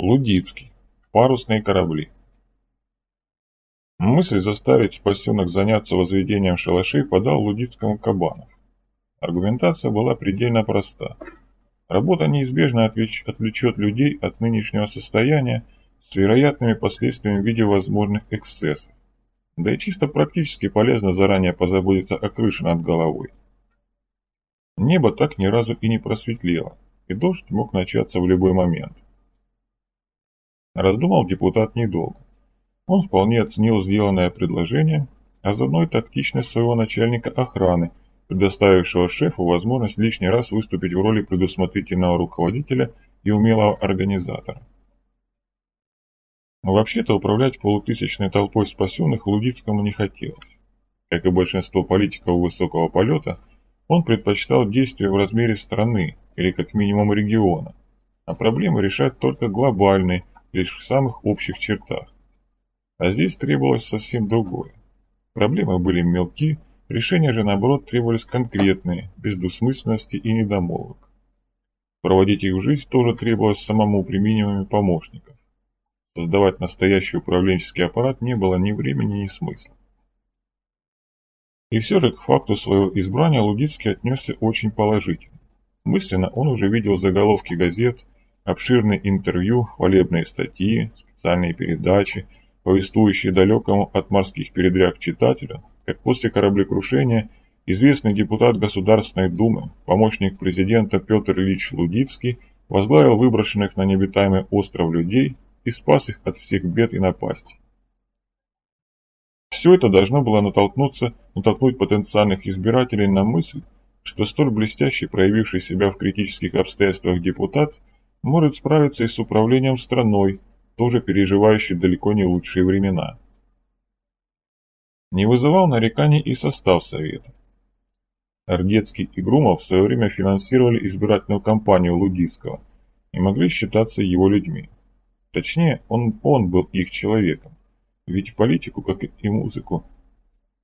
Лудицкий. Парусные корабли. Мысль заставить спасенных заняться возведением шалашей подал Лудицкому Кабанов. Аргументация была предельно проста. Работа неизбежно отвлечет людей от нынешнего состояния с вероятными последствиями в виде возможных эксцессов. Да и чисто практически полезно заранее позаботиться о крыше над головой. Небо так ни разу и не просветлело, и дождь мог начаться в любой момент. Раздумал депутат недолго. Он вполне оценил сделанное предложение, а заодно и тактичность своего начальника охраны, предоставившего шефу возможность лишний раз выступить в роли предусмотрительного руководителя и умелого организатора. Вообще-то управлять полутысячной толпой спасенных Лудицкому не хотелось. Как и большинство политиков высокого полета, он предпочитал действия в размере страны или как минимум региона, а проблемы решать только глобальные, лишь в самых общих чертах. А здесь требовалось совсем другое. Проблемы были мелки, решения же наоборот требовались конкретные, без двусмысленности и недомолвок. Проводить их в жизнь тоже требовалось самому при минимуме помощников. Создавать настоящий управленческий аппарат не было ни времени, ни смысла. И все же к факту своего избрания Лудицкий отнесся очень положительно. Мысленно он уже видел заголовки газет, обширные интервью, хвалебные статьи, специальные передачи, повествующие далекому от морских передряг читателю, как после кораблекрушения известный депутат Государственной Думы, помощник президента Петр Ильич Лудицкий, возглавил выброшенных на необитаемый остров людей и спас их от всех бед и напастей. Все это должно было натолкнуться, натолкнуть потенциальных избирателей на мысль, что столь блестящий проявивший себя в критических обстоятельствах депутат – может справиться и с управлением страной, тоже переживающей далеко не лучшие времена. Не вызывал нареканий и состав Совета. Ордецкий и Грумов в свое время финансировали избирательную кампанию Лудицкого и могли считаться его людьми. Точнее, он, он был их человеком, ведь политику, как и музыку,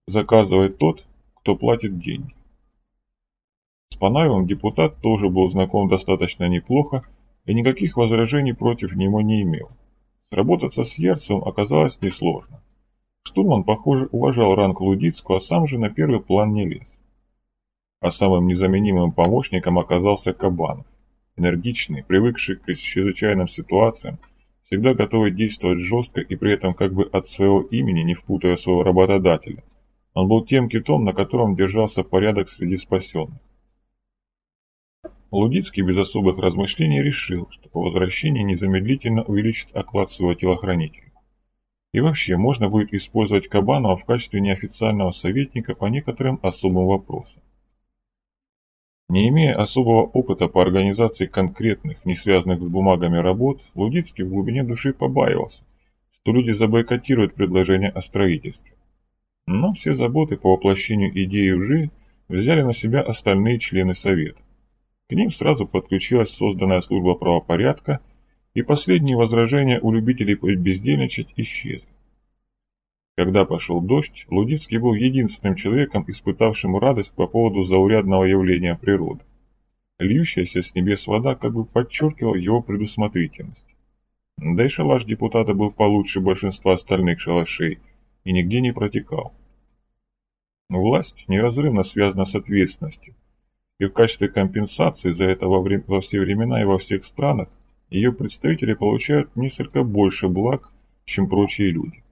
заказывает тот, кто платит деньги. С Панаевым депутат тоже был знаком достаточно неплохо и никаких возражений против него не имел. Сработаться с Ярцевым оказалось несложно. Штурман, похоже, уважал ранг Лудицкого, а сам же на первый план не лез. А самым незаменимым помощником оказался Кабанов. Энергичный, привыкший к чрезвычайным ситуациям, всегда готовый действовать жестко и при этом как бы от своего имени, не впутывая своего работодателя. Он был тем китом, на котором держался порядок среди спасенных. Лудицкий без особых размышлений решил, что по возвращении незамедлительно увеличит оклад своего телохранителя. И вообще, можно будет использовать Кабанова в качестве неофициального советника по некоторым особым вопросам. Не имея особого опыта по организации конкретных, не связанных с бумагами работ, Лудицкий в глубине души побаивался, что люди забойкотируют предложение о строительстве. Но все заботы по воплощению идеи в жизнь взяли на себя остальные члены Совета. Ним сразу подключилась созданная служба правопорядка, и последние возражения у любителей бездельничать исчезли. Когда пошел дождь, Лудицкий был единственным человеком, испытавшим радость по поводу заурядного явления природы. Льющаяся с небес вода как бы подчеркивала его предусмотрительность. Да и шалаш депутата был получше большинства остальных шалашей и нигде не протекал. Власть неразрывно связана с ответственностью, и в качестве компенсации за это во, время, во все времена и во всех странах ее представители получают несколько больше благ, чем прочие люди.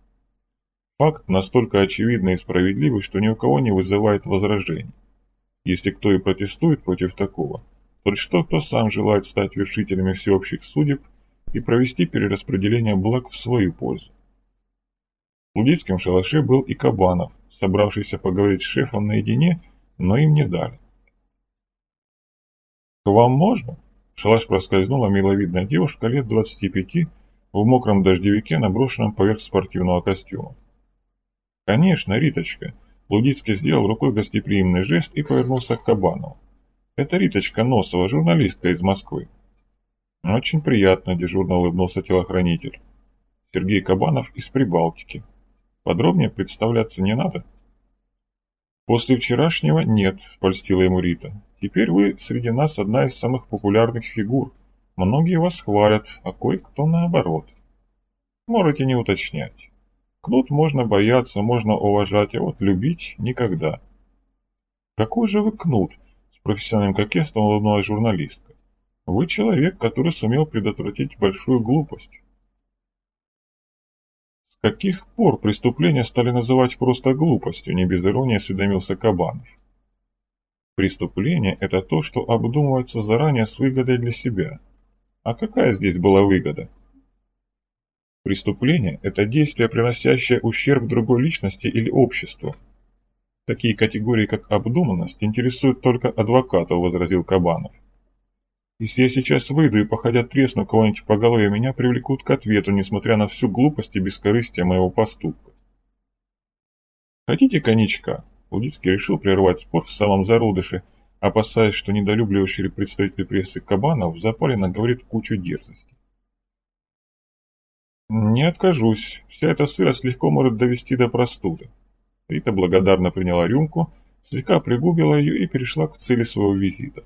Факт настолько очевидный и справедливый, что ни у кого не вызывает возражений. Если кто и протестует против такого, то тот, кто сам желает стать вершителями всеобщих судеб и провести перераспределение благ в свою пользу. В Лудицком шалаше был и Кабанов, собравшийся поговорить с шефом наедине, но им не дали. «К вам можно?» Шалаш проскользнула миловидная девушка лет 25 в мокром дождевике, наброшенном поверх спортивного костюма. «Конечно, Риточка!» Лудицкий сделал рукой гостеприимный жест и повернулся к Кабанову. «Это Риточка Носова, журналистка из Москвы». «Очень приятно», – дежурно улыбнулся телохранитель. «Сергей Кабанов из Прибалтики. Подробнее представляться не надо?» «После вчерашнего нет», – польстила ему Рита. Теперь вы среди нас одна из самых популярных фигур, Многие вас хвалят, а кое-кто наоборот. Можете не уточнять. Кнут можно бояться, можно уважать, а вот любить никогда. Какой же вы кнут? С профессиональным кокетством улыбнулась журналистка. Вы человек, который сумел предотвратить большую глупость. Каких пор преступления стали называть просто глупостью, не без иронии осведомился Кабанов. Преступление – это то, что обдумывается заранее с выгодой для себя. А какая здесь была выгода? Преступление – это действие, приносящее ущерб другой личности или обществу. Такие категории, как обдуманность, интересуют только адвоката, возразил Кабанов. Если я сейчас выйду и, походя тресну кого-нибудь по голове, меня привлекут к ответу, несмотря на всю глупость и бескорыстие моего поступка. Хотите коньячка? Лудицкий решил прервать спор в самом зародыше, опасаясь, что недолюбливающий представитель прессы Кабанов в запале наговорит кучу дерзости. «Не откажусь. Вся эта сырость легко может довести до простуды». Рита благодарно приняла рюмку, слегка пригубила ее и перешла к цели своего визита.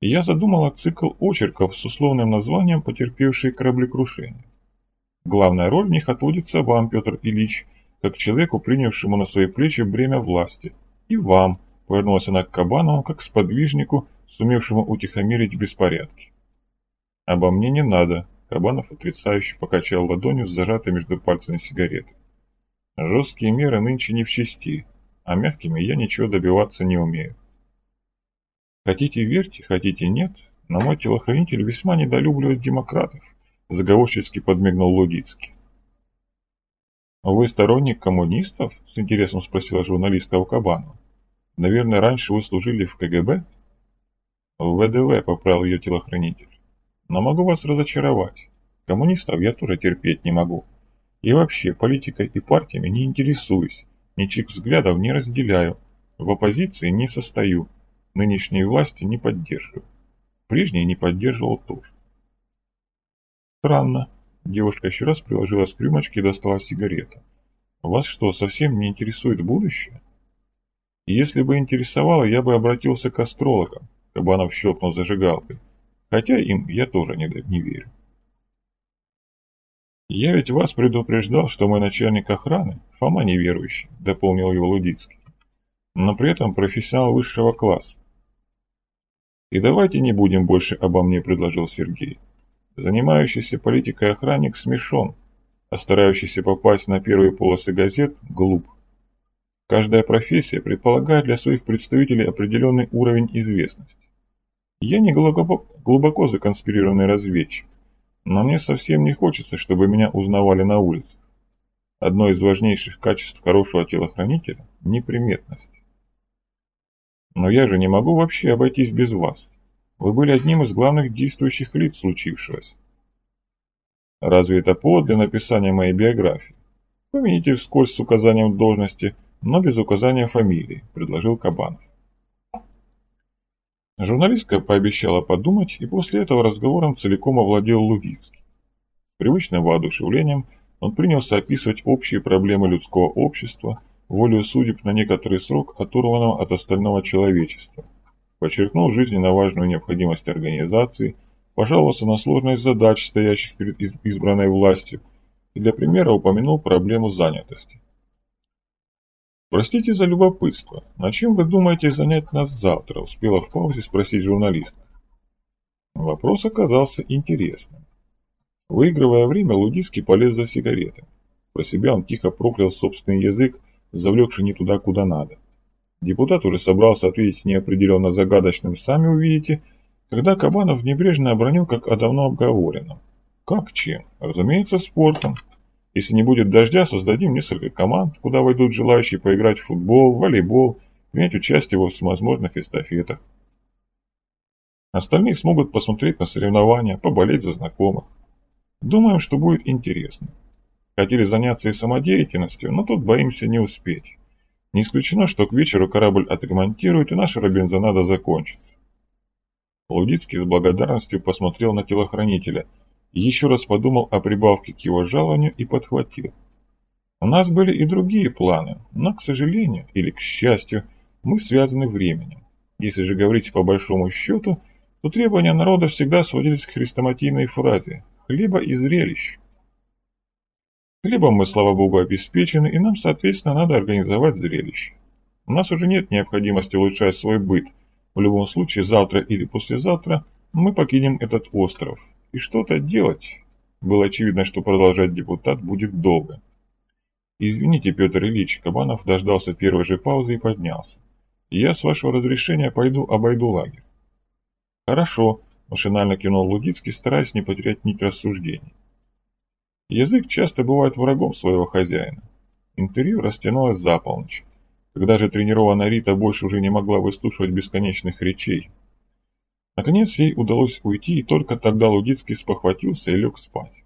Я задумала цикл очерков с условным названием «Потерпевшие кораблекрушение». Главная роль в них отводится вам, Петр Ильич, как человеку, принявшему на свои плечи бремя власти. И вам, повернулась она к Кабанову, как сподвижнику, сумевшему утихомирить беспорядки. Обо мне не надо, Кабанов отрицающе покачал ладонью с зажатой между пальцами сигареты. Жесткие меры нынче не в чести, а мягкими я ничего добиваться не умею. Хотите верьте, хотите нет, но мой телохранитель весьма недолюбливает демократов, заговорчески подмигнул Лудицкий. «Вы сторонник коммунистов?» – с интересом спросила журналистка у Кабанова. «Наверное, раньше вы служили в КГБ?» «В ВДВ», – поправил ее телохранитель. «Но могу вас разочаровать. Коммунистов я тоже терпеть не могу. И вообще, политикой и партиями не интересуюсь, ничьих взглядов не разделяю, в оппозиции не состою, нынешней власти не поддерживаю. Прежней не поддерживал тоже». «Странно», Девушка еще раз приложилась к рюмочке и достала сигарету. «Вас что, совсем не интересует будущее?» «Если бы интересовало, я бы обратился к астрологам», — Кабанов щелкнул зажигалкой. «Хотя им я тоже не, не верю». «Я ведь вас предупреждал, что мой начальник охраны — Фома неверующий», — дополнил его Лудицкий. «Но при этом профессионал высшего класса». «И давайте не будем больше обо мне», — предложил Сергей. Занимающийся политикой охранник смешон, а старающийся попасть на первые полосы газет – глуп. Каждая профессия предполагает для своих представителей определенный уровень известности. Я не глубоко, глубоко законспирированный разведчик, но мне совсем не хочется, чтобы меня узнавали на улицах. Одно из важнейших качеств хорошего телохранителя – неприметность. Но я же не могу вообще обойтись без вас. Вы были одним из главных действующих лиц случившегося. Разве это повод для написания моей биографии? Помяните вскользь с указанием должности, но без указания фамилии, предложил Кабанов. Журналистка пообещала подумать, и после этого разговором целиком овладел Лудицкий. С привычным воодушевлением он принялся описывать общие проблемы людского общества, волю судеб на некоторый срок, оторванного от остального человечества – подчеркнул жизненно важную необходимость организации, пожаловался на сложность задач, стоящих перед избранной властью, и для примера упомянул проблему занятости. «Простите за любопытство, на чем вы думаете занять нас завтра?» – успела в паузе спросить журналистка. Вопрос оказался интересным. Выигрывая время, Лудицкий полез за сигаретами. Про себя он тихо проклял собственный язык, завлекший не туда, куда надо. Депутат уже собрался ответить неопределенно загадочным «сами увидите», когда Кабанов небрежно обронил, как о давно обговоренном. Как чем? Разумеется, спортом. Если не будет дождя, создадим несколько команд, куда войдут желающие поиграть в футбол, волейбол, принять участие во всевозможных эстафетах. Остальные смогут посмотреть на соревнования, поболеть за знакомых. Думаем, что будет интересно. Хотели заняться и самодеятельностью, но тут боимся не успеть. Не исключено, что к вечеру корабль отремонтируют и наша робинзонада закончится. Лудицкий с благодарностью посмотрел на телохранителя еще раз подумал о прибавке к его жалованию и подхватил. У нас были и другие планы, но, к сожалению или к счастью, мы связаны временем. Если же говорить по большому счету, то требования народа всегда сводились к хрестоматийной фразе «хлеба и зрелищ». Хлебом мы, слава богу, обеспечены, и нам, соответственно, надо организовать зрелище. У нас уже нет необходимости улучшать свой быт. В любом случае, завтра или послезавтра мы покинем этот остров. И что-то делать. Было очевидно, что продолжать депутат будет долго. «Извините, Петр Ильич», Кабанов дождался первой же паузы и поднялся. «Я, с вашего разрешения, пойду обойду лагерь». «Хорошо», – машинально кинул Лудицкий, стараясь не потерять нить рассуждений. Язык часто бывает врагом своего хозяина. Интервью растянулось за полночь. Когда же тренированная Рита больше уже не могла выслушивать бесконечных речей. Наконец ей удалось уйти, и только тогда Лудицкий спохватился и лег спать.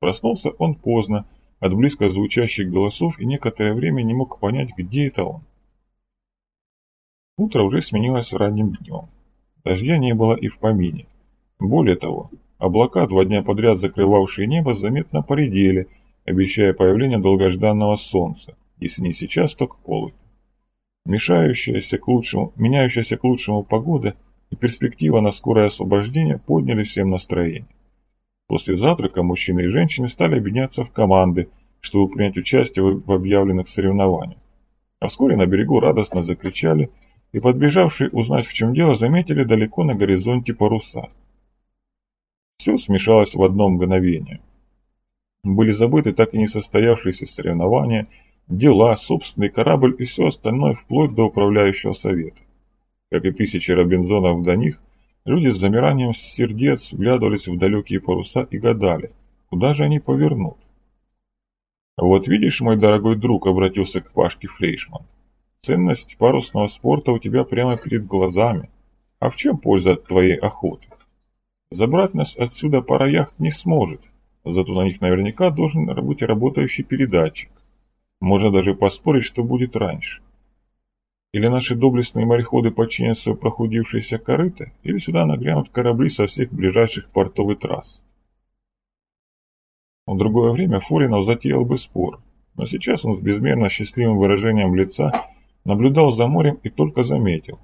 Проснулся он поздно, от близко звучащих голосов, и некоторое время не мог понять, где это он. Утро уже сменилось ранним днем. Дождя не было и в помине. Более того, облака, два дня подряд закрывавшие небо, заметно поредели, обещая появление долгожданного солнца, если не сейчас, то к полудню. Мешающаяся к лучшему, меняющаяся к лучшему погода и перспектива на скорое освобождение подняли всем настроение. После завтрака мужчины и женщины стали объединяться в команды, чтобы принять участие в объявленных соревнованиях. А вскоре на берегу радостно закричали, и подбежавшие узнать, в чем дело, заметили далеко на горизонте паруса. Все смешалось в одно мгновение. Были забыты так и не состоявшиеся соревнования, дела, собственный корабль и все остальное вплоть до управляющего совета. Как и тысячи Робинзонов до них, Люди с замиранием сердец вглядывались в далекие паруса и гадали, куда же они повернут. «Вот видишь, мой дорогой друг», — обратился к Пашке Флейшман, «ценность парусного спорта у тебя прямо перед глазами. А в чем польза от твоей охоты? Забрать нас отсюда пара яхт не сможет, зато на них наверняка должен быть работающий передатчик. Можно даже поспорить, что будет раньше. Или наши доблестные мореходы подчинятся прохудившейся корыто, или сюда нагрянут корабли со всех ближайших портов и трасс. В другое время Форинов затеял бы спор, но сейчас он с безмерно счастливым выражением лица наблюдал за морем и только заметил.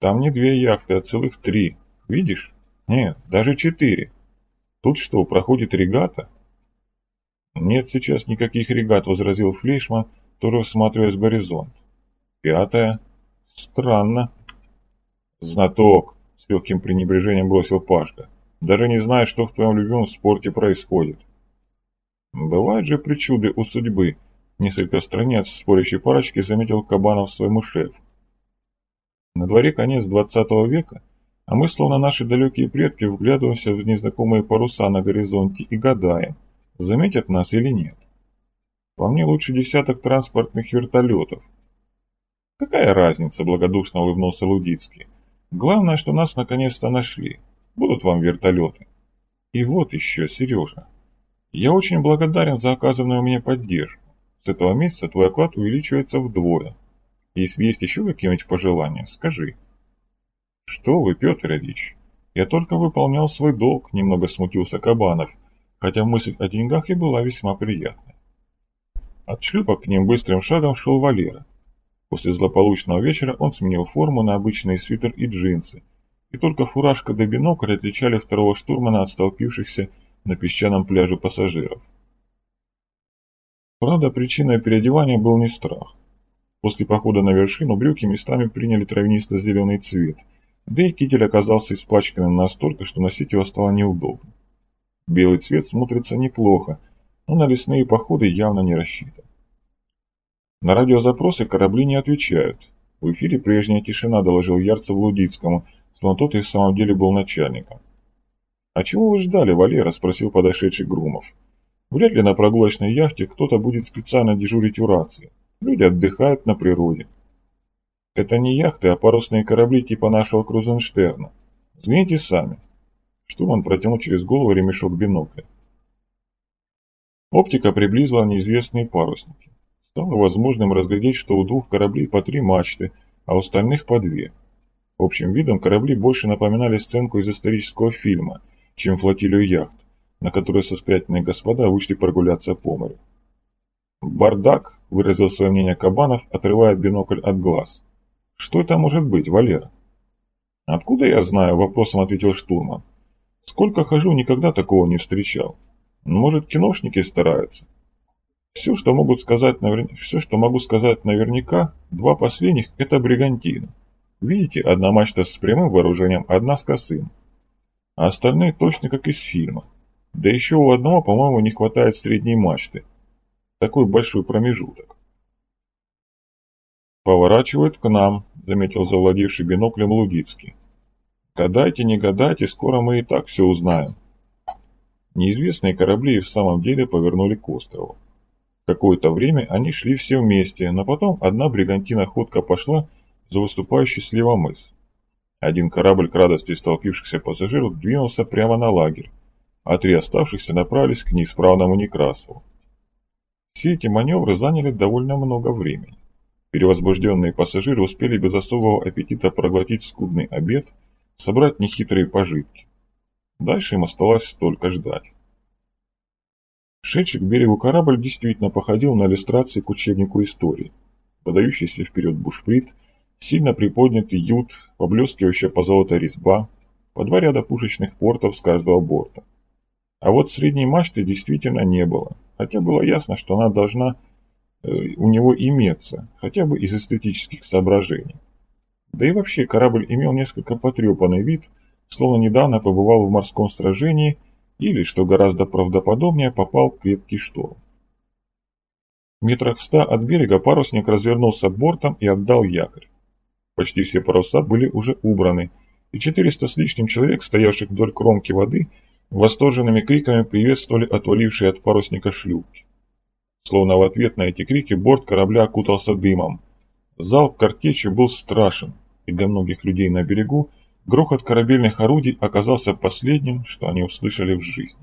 Там не две яхты, а целых три. Видишь? Нет, даже четыре. Тут что, проходит регата? Нет сейчас никаких регат, возразил Флейшман, тоже всматриваясь в горизонт. Пятое. Странно. Знаток, с легким пренебрежением бросил Пашка. Даже не знаю, что в твоем любимом спорте происходит. Бывают же причуды у судьбы. Несколько страниц спорящей парочки заметил Кабанов своему шефу. На дворе конец двадцатого века, а мы, словно наши далекие предки, вглядываемся в незнакомые паруса на горизонте и гадаем, заметят нас или нет. По мне лучше десяток транспортных вертолетов, «Какая разница?» – благодушно улыбнулся Лудицкий. «Главное, что нас наконец-то нашли. Будут вам вертолеты». «И вот еще, Сережа. Я очень благодарен за оказанную мне поддержку. С этого месяца твой оклад увеличивается вдвое. Если есть еще какие-нибудь пожелания, скажи». «Что вы, Петр Ильич? Я только выполнял свой долг», – немного смутился Кабанов, хотя мысль о деньгах и была весьма приятной. От шлюпа к ним быстрым шагом шел Валера. После злополучного вечера он сменил форму на обычный свитер и джинсы, и только фуражка да бинокль отличали второго штурмана от столпившихся на песчаном пляже пассажиров. Правда, причиной переодевания был не страх. После похода на вершину брюки местами приняли травянисто-зеленый цвет, да и китель оказался испачканным настолько, что носить его стало неудобно. Белый цвет смотрится неплохо, но на лесные походы явно не рассчитан. На радиозапросы корабли не отвечают. В эфире прежняя тишина, доложил Ярцев Лудицкому, словно тот и в самом деле был начальником. «А чего вы ждали, Валера?» – спросил подошедший Грумов. «Вряд ли на прогулочной яхте кто-то будет специально дежурить у рации. Люди отдыхают на природе». «Это не яхты, а парусные корабли типа нашего Крузенштерна. Взгляните сами». Штурман протянул через голову ремешок бинокля. Оптика приблизила неизвестные парусники стало возможным разглядеть, что у двух кораблей по три мачты, а у остальных по две. Общим видом корабли больше напоминали сценку из исторического фильма, чем флотилию яхт, на которой состоятельные господа вышли прогуляться по морю. «Бардак», — выразил свое мнение Кабанов, отрывая бинокль от глаз. «Что это может быть, Валера?» «Откуда я знаю?» – вопросом ответил штурман. «Сколько хожу, никогда такого не встречал. Может, киношники стараются?» Все, что, могут сказать навер... Все, что могу сказать наверняка, два последних – это бригантина. Видите, одна мачта с прямым вооружением, одна с косым. А остальные точно как из фильма. Да еще у одного, по-моему, не хватает средней мачты. Такой большой промежуток. «Поворачивают к нам», — заметил завладевший биноклем Лудицкий. «Гадайте, не гадайте, скоро мы и так все узнаем». Неизвестные корабли и в самом деле повернули к острову. Какое-то время они шли все вместе, но потом одна бригантина ходка пошла за выступающий слева мыс. Один корабль к радости столпившихся пассажиров двинулся прямо на лагерь, а три оставшихся направились к неисправному Некрасову. Все эти маневры заняли довольно много времени. Перевозбужденные пассажиры успели без особого аппетита проглотить скудный обед, собрать нехитрые пожитки. Дальше им оставалось только ждать. Шедший к берегу корабль действительно походил на иллюстрации к учебнику истории. Подающийся вперед бушприт, сильно приподнятый ют, поблескивающая по золотой резьба, по два ряда пушечных портов с каждого борта. А вот средней мачты действительно не было, хотя было ясно, что она должна у него иметься, хотя бы из эстетических соображений. Да и вообще корабль имел несколько потрепанный вид, словно недавно побывал в морском сражении или, что гораздо правдоподобнее, попал в крепкий шторм. Метрах в ста от берега парусник развернулся бортом и отдал якорь. Почти все паруса были уже убраны, и 400 с лишним человек, стоявших вдоль кромки воды, восторженными криками приветствовали отвалившие от парусника шлюпки. Словно в ответ на эти крики борт корабля окутался дымом. Залп картечи был страшен, и для многих людей на берегу грохот корабельных орудий оказался последним, что они услышали в жизни.